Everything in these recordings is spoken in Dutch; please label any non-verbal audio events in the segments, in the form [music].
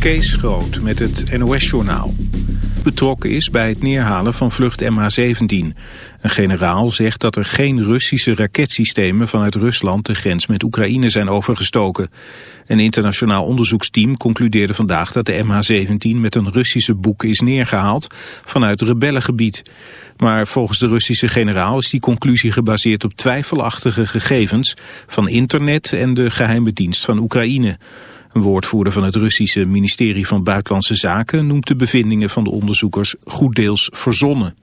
Kees Groot met het NOS-journaal. Betrokken is bij het neerhalen van vlucht MH17. Een generaal zegt dat er geen Russische raketsystemen vanuit Rusland de grens met Oekraïne zijn overgestoken. Een internationaal onderzoeksteam concludeerde vandaag dat de MH17 met een Russische boek is neergehaald vanuit rebellengebied. Maar volgens de Russische generaal is die conclusie gebaseerd op twijfelachtige gegevens van internet en de geheime dienst van Oekraïne. Een woordvoerder van het Russische ministerie van Buitenlandse Zaken noemt de bevindingen van de onderzoekers goed deels verzonnen.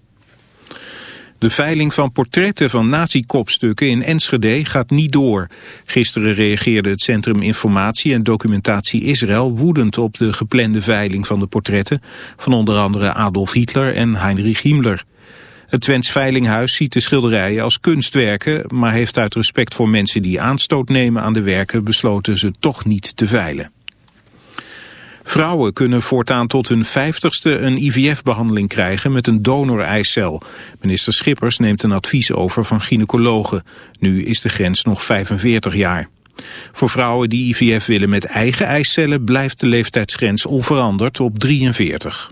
De veiling van portretten van nazi-kopstukken in Enschede gaat niet door. Gisteren reageerde het Centrum Informatie en Documentatie Israël woedend op de geplande veiling van de portretten van onder andere Adolf Hitler en Heinrich Himmler. Het Twents Veilinghuis ziet de schilderijen als kunstwerken, maar heeft uit respect voor mensen die aanstoot nemen aan de werken besloten ze toch niet te veilen. Vrouwen kunnen voortaan tot hun vijftigste een IVF-behandeling krijgen met een donoreicel. Minister Schippers neemt een advies over van gynaecologen. Nu is de grens nog 45 jaar. Voor vrouwen die IVF willen met eigen eicellen blijft de leeftijdsgrens onveranderd op 43.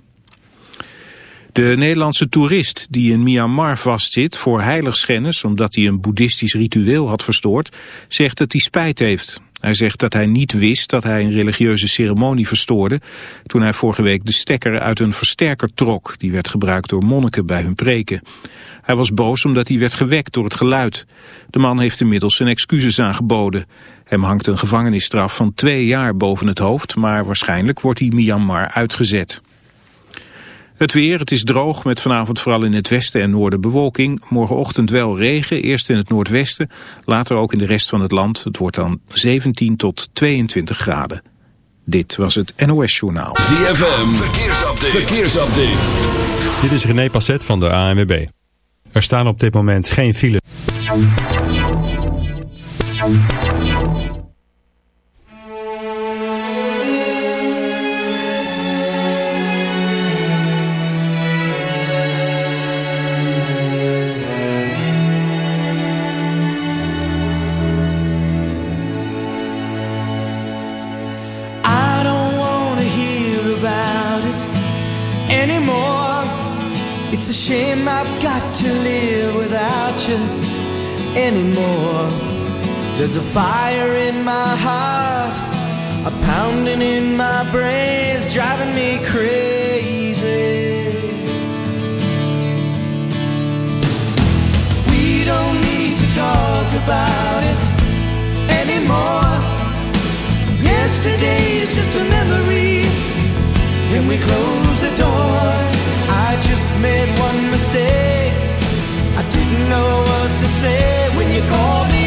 De Nederlandse toerist die in Myanmar vastzit voor heiligschennis omdat hij een boeddhistisch ritueel had verstoord, zegt dat hij spijt heeft. Hij zegt dat hij niet wist dat hij een religieuze ceremonie verstoorde toen hij vorige week de stekker uit een versterker trok. Die werd gebruikt door monniken bij hun preken. Hij was boos omdat hij werd gewekt door het geluid. De man heeft inmiddels zijn excuses aangeboden. Hem hangt een gevangenisstraf van twee jaar boven het hoofd, maar waarschijnlijk wordt hij Myanmar uitgezet. Het weer, het is droog met vanavond vooral in het westen en noorden bewolking. Morgenochtend wel regen, eerst in het noordwesten, later ook in de rest van het land. Het wordt dan 17 tot 22 graden. Dit was het NOS Journaal. ZFM, verkeersupdate. verkeersupdate. Dit is René Passet van de ANWB. Er staan op dit moment geen files. You anymore. There's a fire in my heart, a pounding in my brains, driving me crazy. We don't need to talk about it anymore. Yesterday is just a memory. Can we close the door? I just made one mistake. I didn't know what to say when you called me.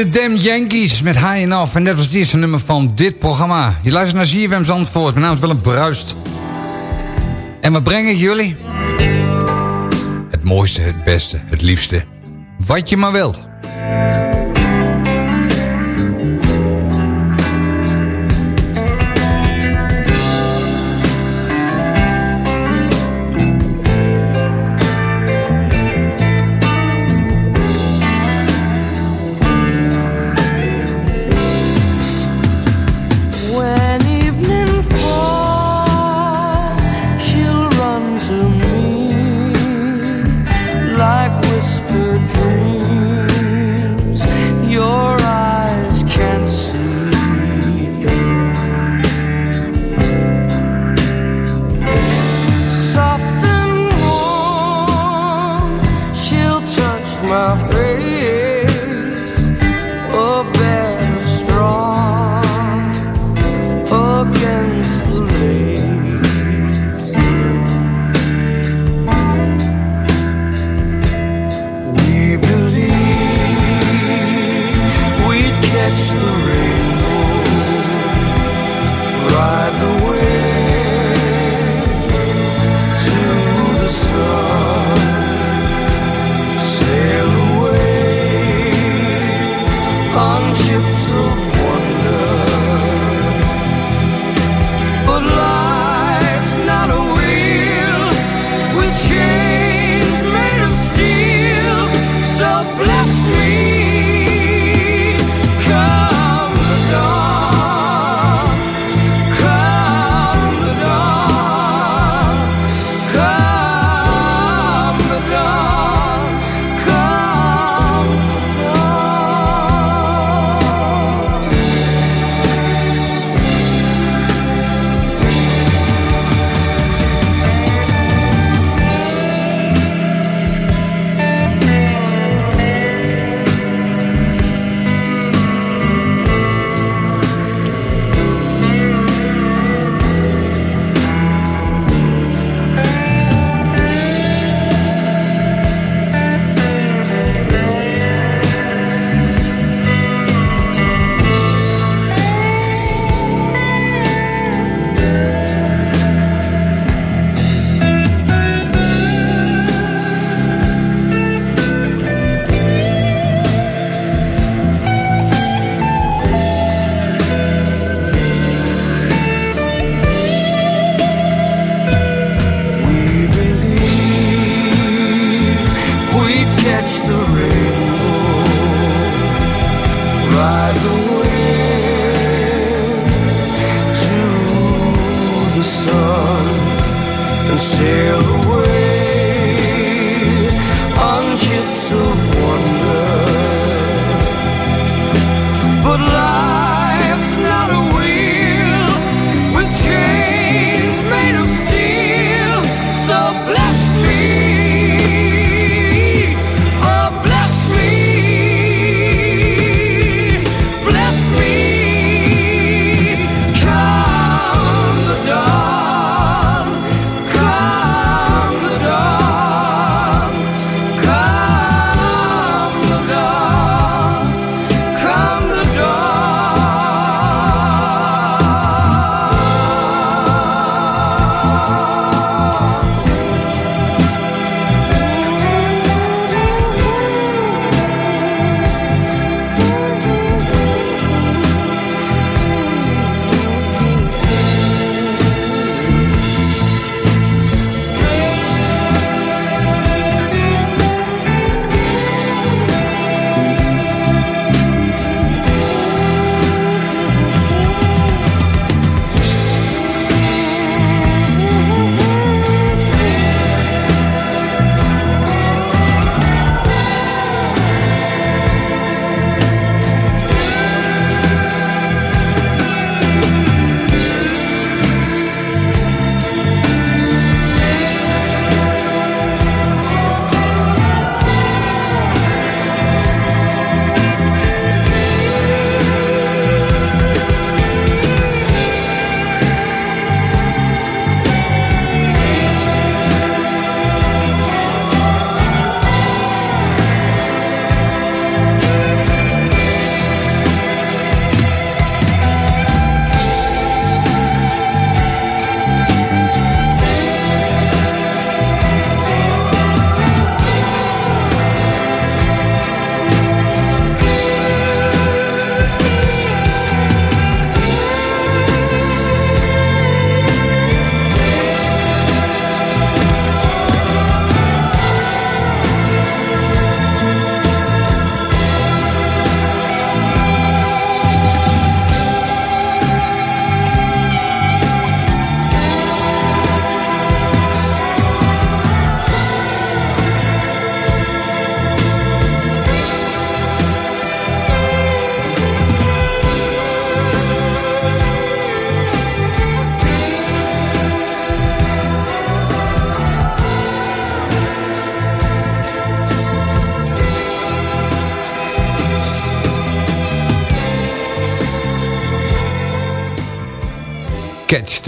De Damn Yankees met High Enough. En dat was het eerste nummer van dit programma. Je luistert naar ZFM Zandvoort. Mijn naam is Willem Bruist. En wat breng ik jullie? Het mooiste, het beste, het liefste. Wat je maar wilt.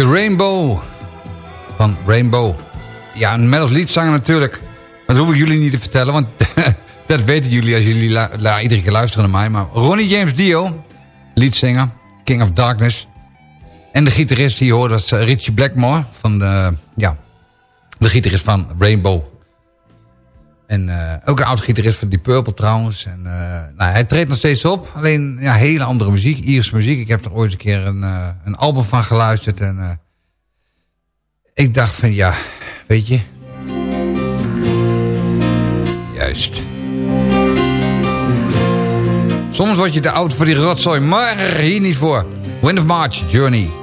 Rainbow van Rainbow. Ja, een Metals liedzanger natuurlijk. Dat hoef ik jullie niet te vertellen, want [laughs] dat weten jullie als jullie iedere keer luisteren naar mij. Maar Ronnie James Dio, liedzanger, King of Darkness. En de gitarist die hoort, dat is eh, Richie Blackmore, van de, ja, de gitarist van Rainbow. En uh, ook een oud-gitarist van Die Purple trouwens. En, uh, nou, hij treedt nog steeds op. Alleen ja, hele andere muziek, Ierse muziek. Ik heb er ooit een keer een, uh, een album van geluisterd. En ik dacht van ja, weet je. Juist. Soms word je te oud voor die rotzooi, maar hier niet voor. Wind of March, Journey.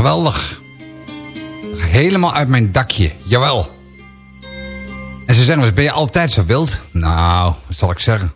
geweldig. Helemaal uit mijn dakje, jawel. En ze zeggen, ben je altijd zo wild? Nou, wat zal ik zeggen.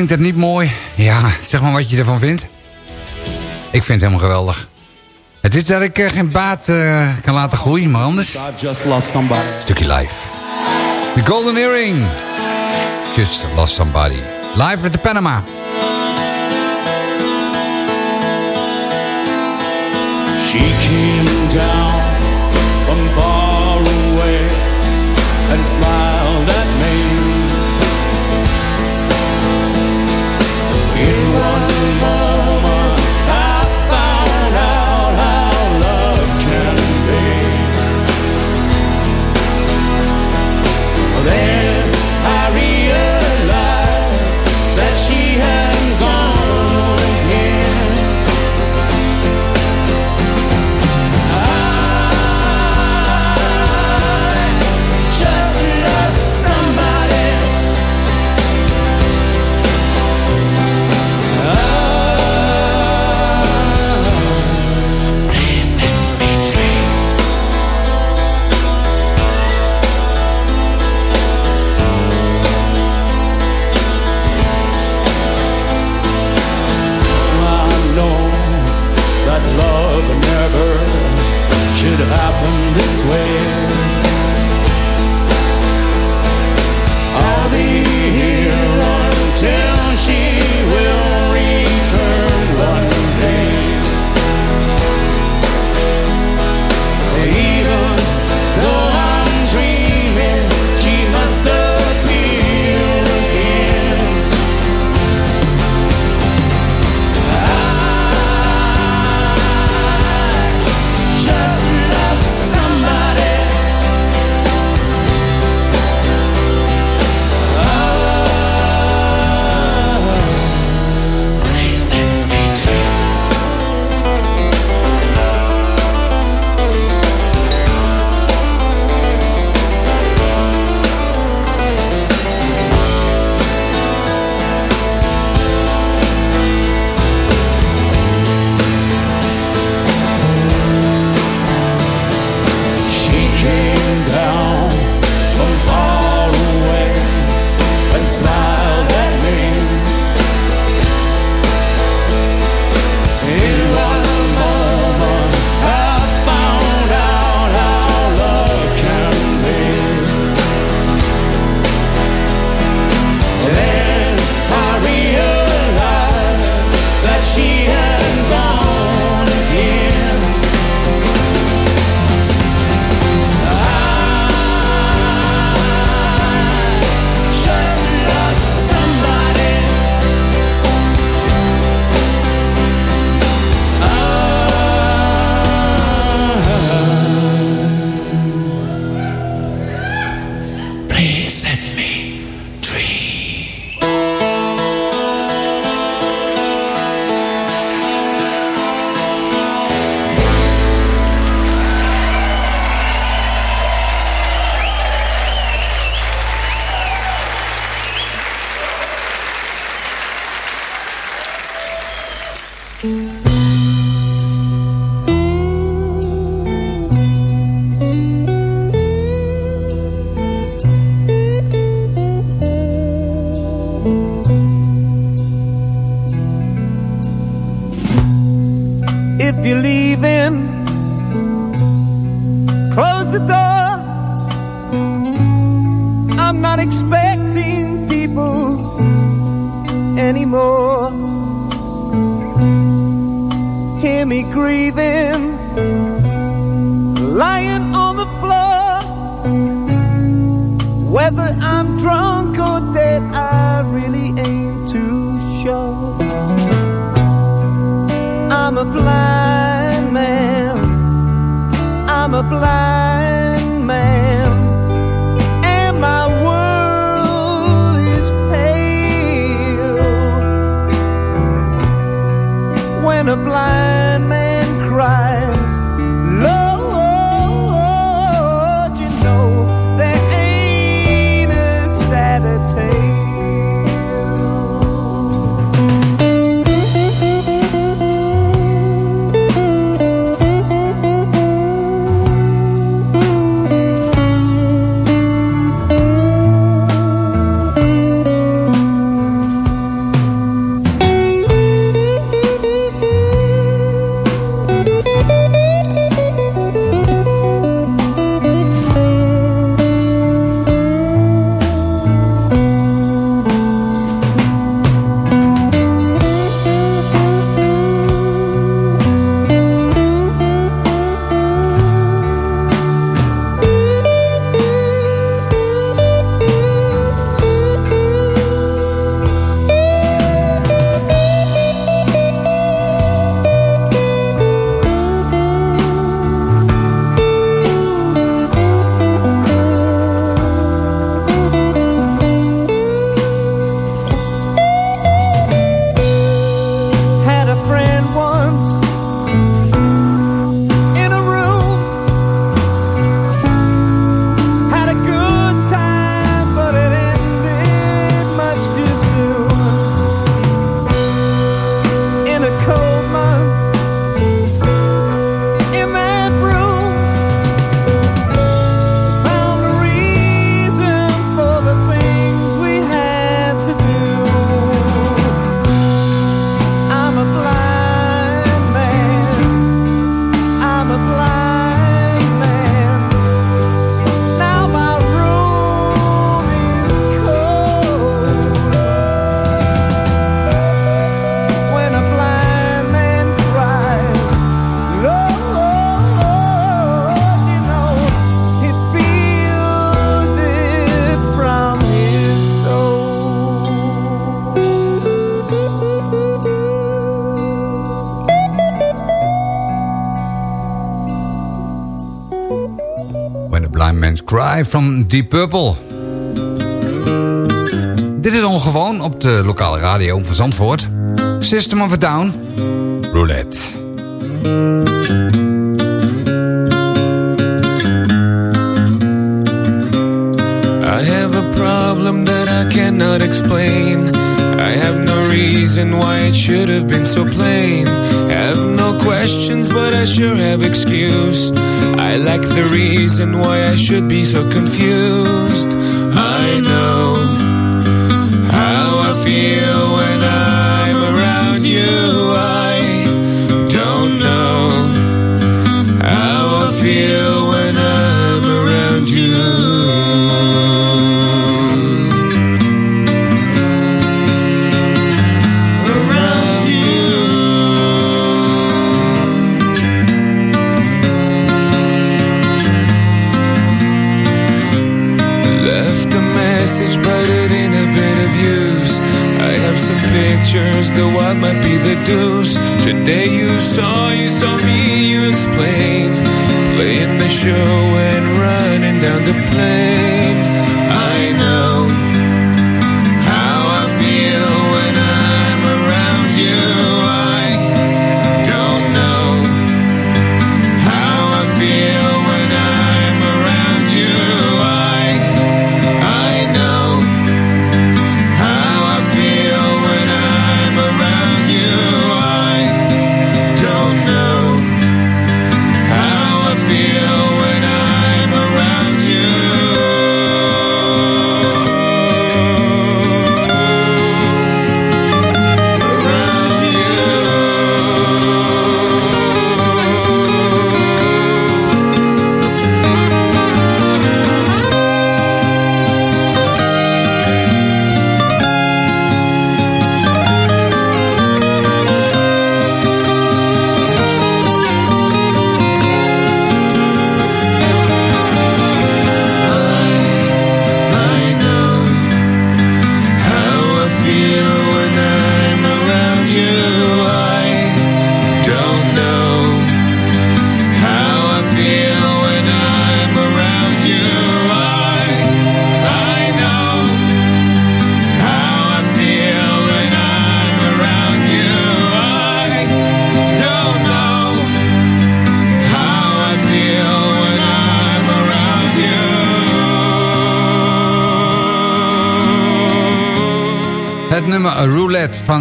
Klinkt het niet mooi? Ja, zeg maar wat je ervan vindt. Ik vind het helemaal geweldig. Het is dat ik eh, geen baat eh, kan laten groeien, maar anders... Lost somebody. Stukje live. The Golden Earring. Just lost somebody. Live at the Panama. She came down from far away and smiled there Blind Man's Cry from Deep Purple. Dit is ongewoon op de lokale radio van Zandvoort. System of a Down, Roulette. I have a problem that I cannot explain. I have no reason why it should have been so plain. Questions, but I sure have excuse. I lack the reason why I should be so confused. I know how I feel when I'm deuce. Today you saw, you saw me, you explained. Playing the show and running down the plane.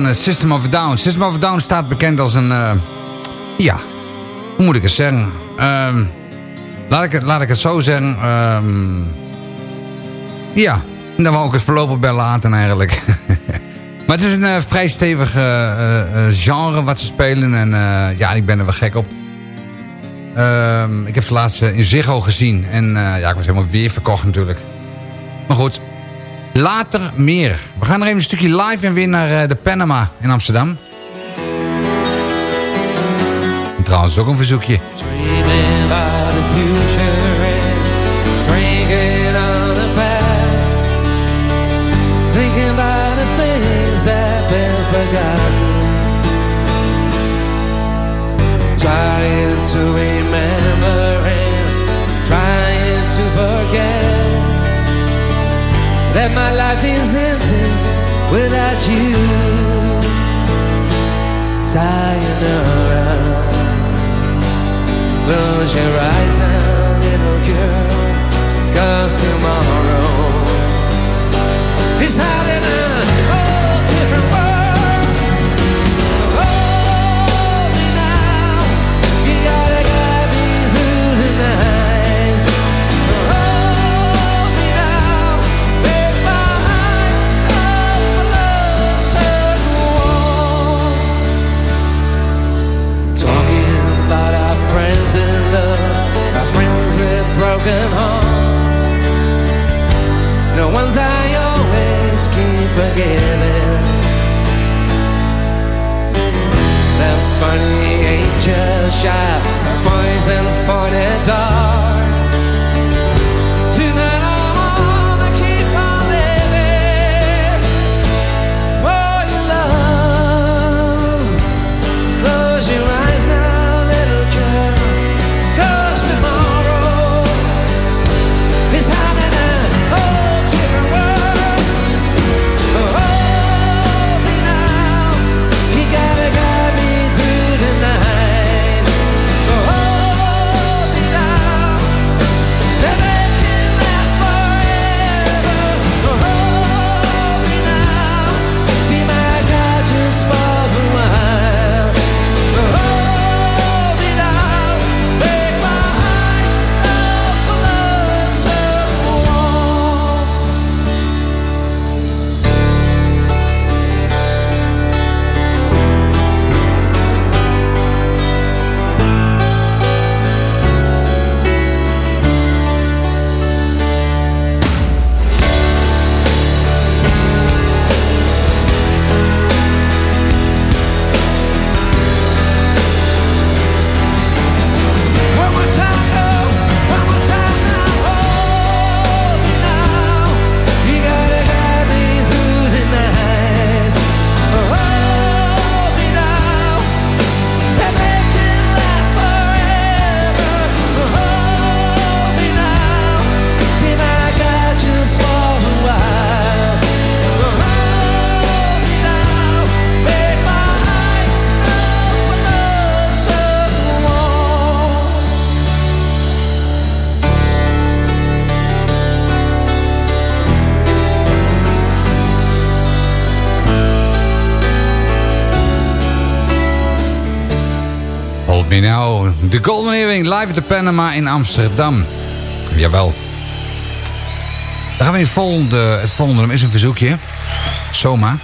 Eh, System of a Down. System of a Down staat bekend als een... eh, ja, hoe moet ik het zeggen? Ehm, laat, ik het, laat ik het zo zeggen. ehm, ja, dan wou ik het voorlopig bij laten eigenlijk. [laughs] maar het is een eh, vrij stevig genre wat ze spelen. En ja, ik ben er wel gek op. Ehm, ik heb ze laatst in Ziggo gezien. En ja, ik was helemaal weer verkocht natuurlijk. Maar goed, later meer. We gaan er even een stukje live en weer naar eh, de Panama in Amsterdam. En trouwens ook een verzoekje. Dreaming about that my life is empty without you. Sayonara. Close your eyes now, little girl Cause tomorrow Is out ones I always keep forgiving. The funny angel shot, poison for the dark. De Golden Earring live at Panama in Amsterdam. Jawel. Dan gaan we in het volgende, het volgende is een verzoekje. Soma.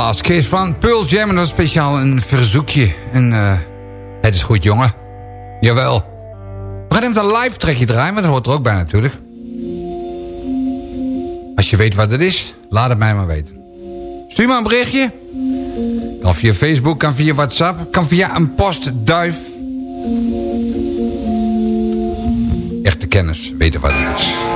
Last Kiss van Pearl Jam. En dat speciaal een verzoekje. En uh, het is goed, jongen. Jawel. We gaan even een live trekje draaien, want dat hoort er ook bij natuurlijk. Als je weet wat het is, laat het mij maar weten. Stuur maar een berichtje. Kan via Facebook, kan via WhatsApp, kan via een postduif. Echte kennis, weten wat het is.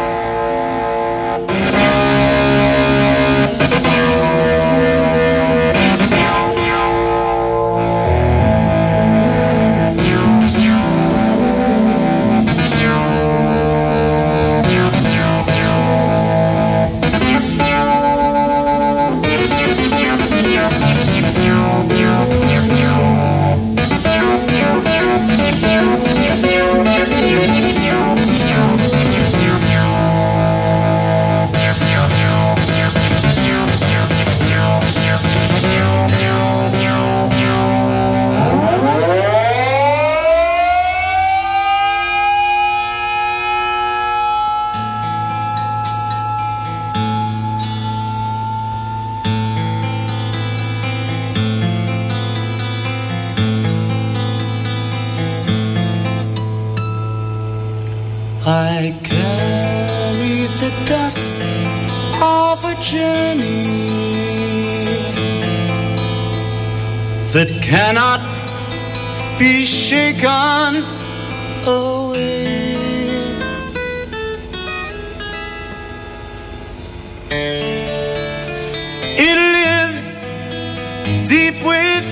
I carry the dust of a journey that cannot be shaken away. It lives deep within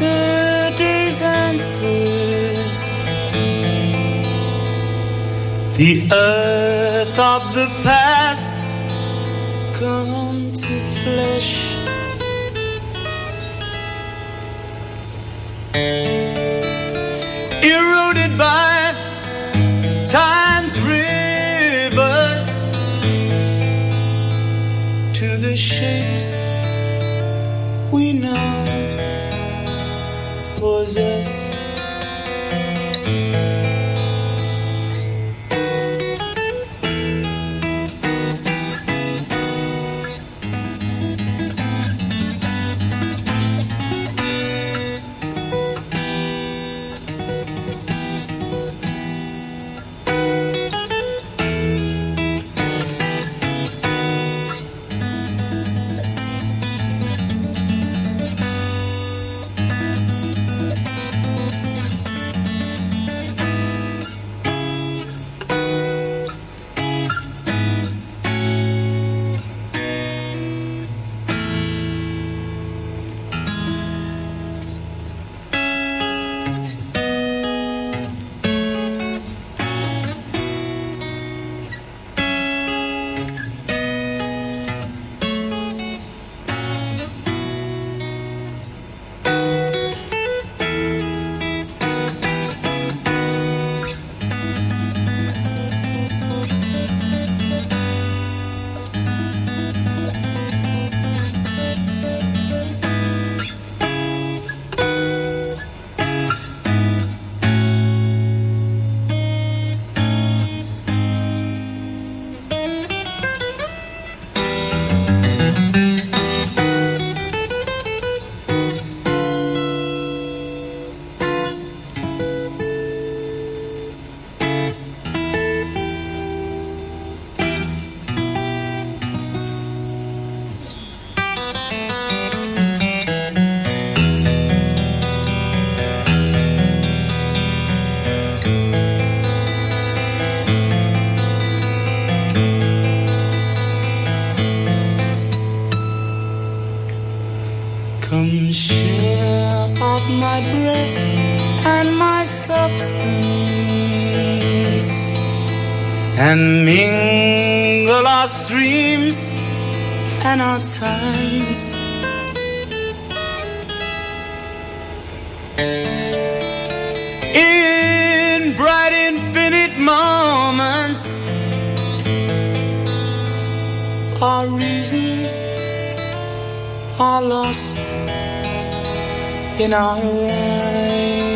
yesterday's answers. The earth of the in our rhymes.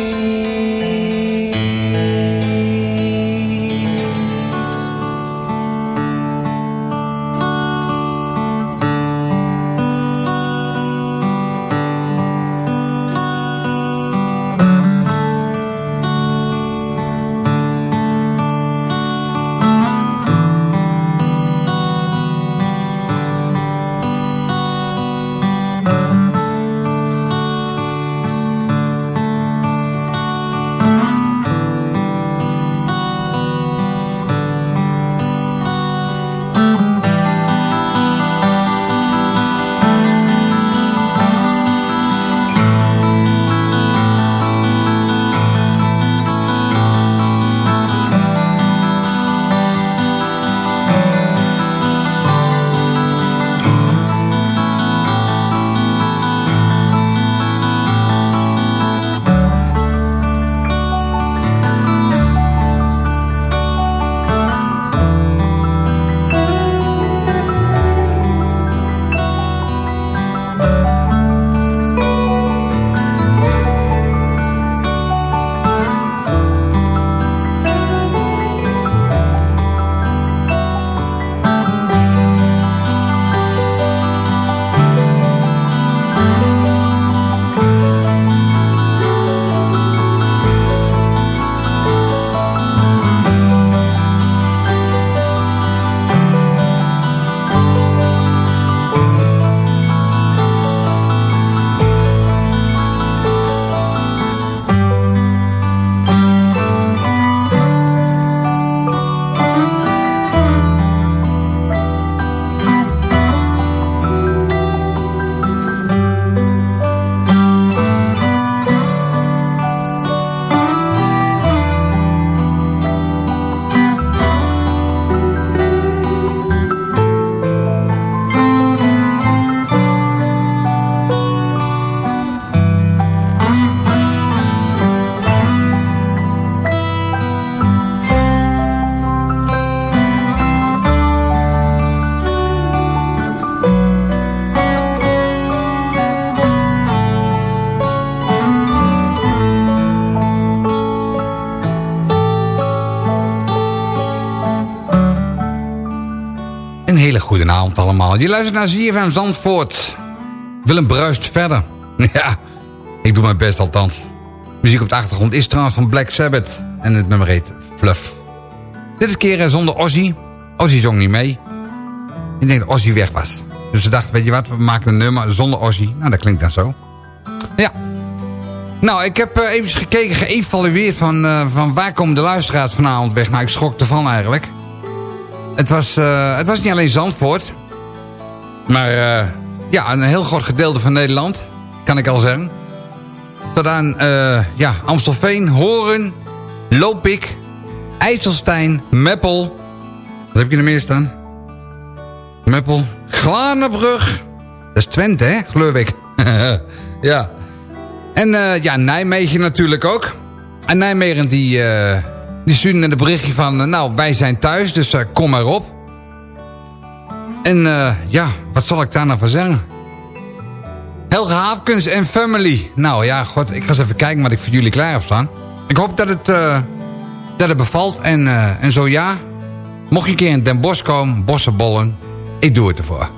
Je luistert naar ZFM Zandvoort. Willem bruist verder. [laughs] Ja, ik doe mijn best althans. Muziek op de achtergrond is trouwens van Black Sabbath. En het nummer heet Fluff. Dit is keer zonder Ozzy. Ozzy zong niet mee. Ik denk dat Ozzy weg was. Dus ze dachten, weet je wat, we maken een nummer zonder Ozzy. Nou, dat klinkt dan zo. Ja. Nou, ik heb uh, even gekeken, geëvalueerd van, uh, van waar komen de luisteraars vanavond weg. Nou, ik schrok ervan eigenlijk. Het was, het was niet alleen Zandvoort. Maar ja, een heel groot gedeelte van Nederland. Kan ik al zeggen. Tot aan ja, Amstelveen, Horen, Lopik, IJsselstein, Meppel. Wat heb je er meer staan? Meppel, Glanenbrug. Dat is Twente, hè? Gleurwijk. [laughs] ja. En uh, ja, Nijmegen natuurlijk ook. En Nijmegen die, uh, die stuurde een berichtje van... Nou, wij zijn thuis, dus kom maar op. En ja, wat zal ik daar nou van zeggen? Helge Haafkens en Family. Nou ja, god, ik ga eens even kijken wat ik voor jullie klaar heb staan. Ik hoop dat het, dat het bevalt. En, en zo ja, mocht je een keer in Den Bosch komen, bossenbollen... Ik doe het ervoor.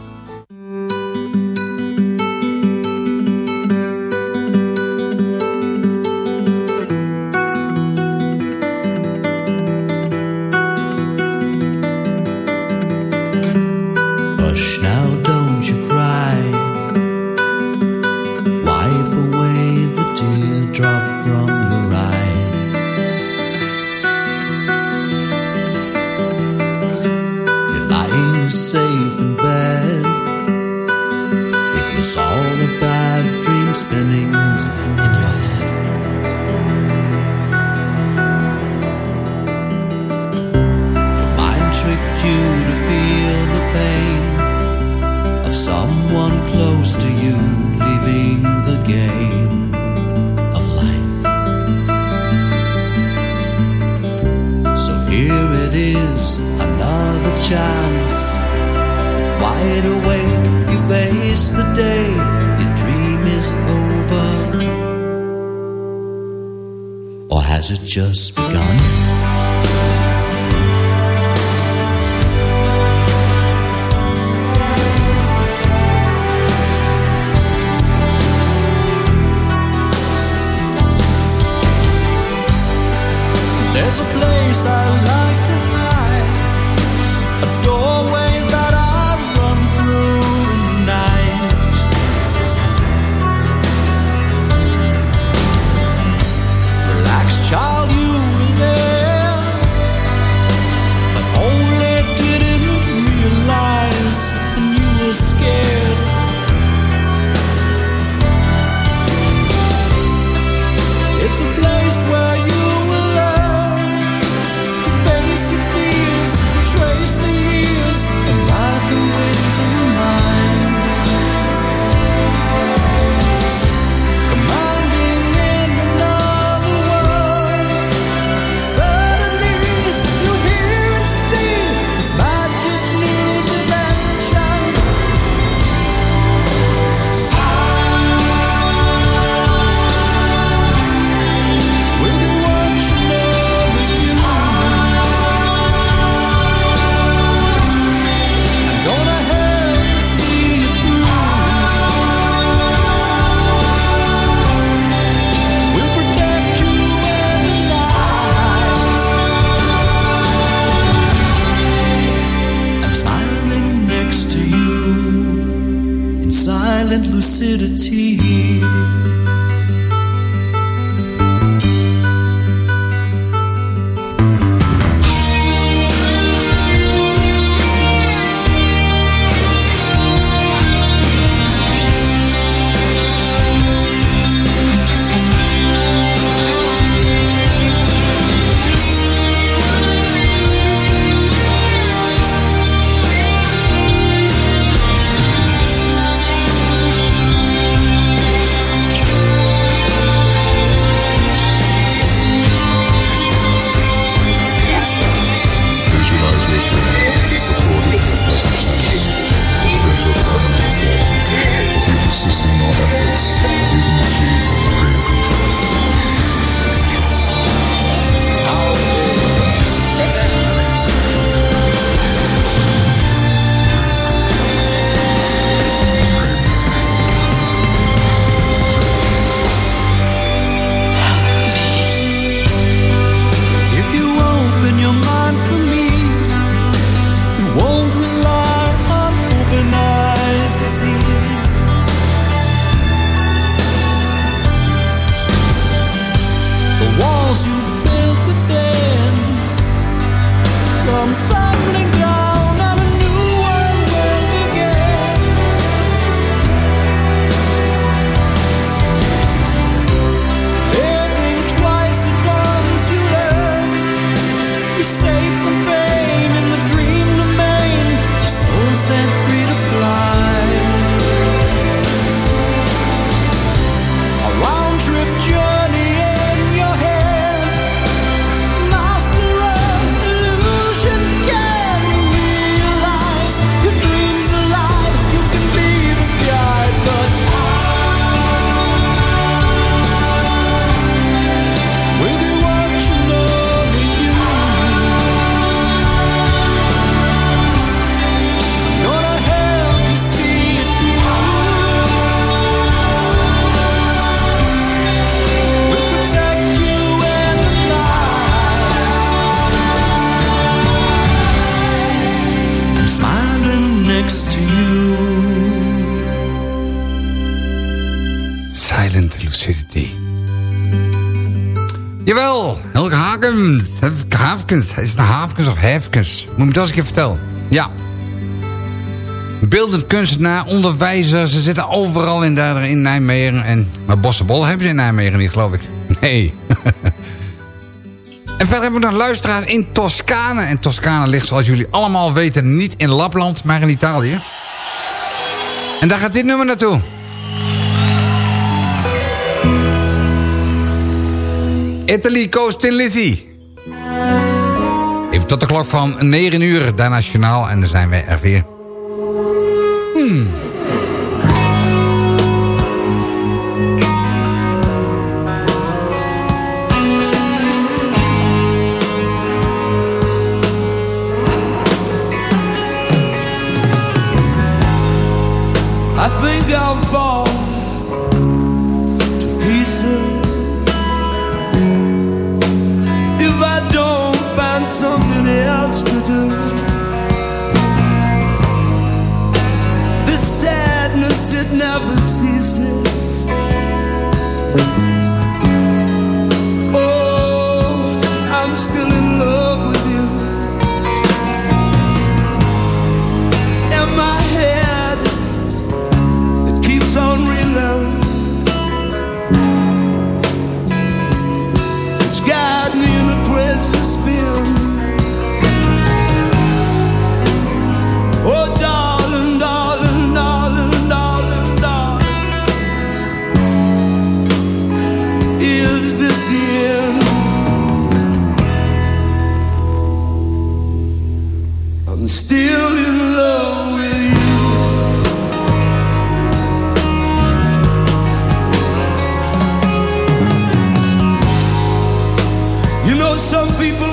Is het nou Havkens of Hefkens? Moet ik dat eens een keer vertellen? Ja. Beeldend kunstenaar, onderwijzer. Ze zitten overal in, in Nijmegen. En, maar Bossenbol hebben ze in Nijmegen niet, geloof ik. [laughs] Nee. [laughs] en verder hebben we nog luisteraars in Toscane. En Toscane ligt, zoals jullie allemaal weten, niet in Lapland, maar in Italië. En daar gaat dit nummer naartoe. Italy Coast in Lizzie. Even tot de klok van 9 uur, daarna journaal en dan zijn wij er weer. Hmm. Some people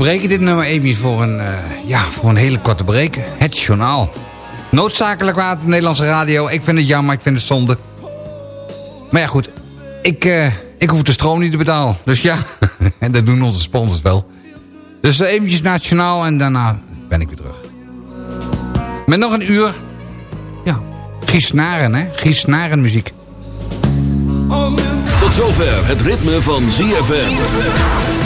onderbreken dit nummer even voor een, uh, ja, voor een hele korte break. Het journaal. Noodzakelijk water, Nederlandse radio. Ik vind het jammer, ik vind het zonde. Maar ja, goed. Ik, uh, ik hoef de stroom niet te betalen. Dus ja, [laughs] en dat doen onze sponsors wel. Dus eventjes nationaal en daarna ben ik weer terug. Met nog een uur. Ja, Giesnaren, hè? Giesnaren muziek. Tot zover het ritme van ZFM.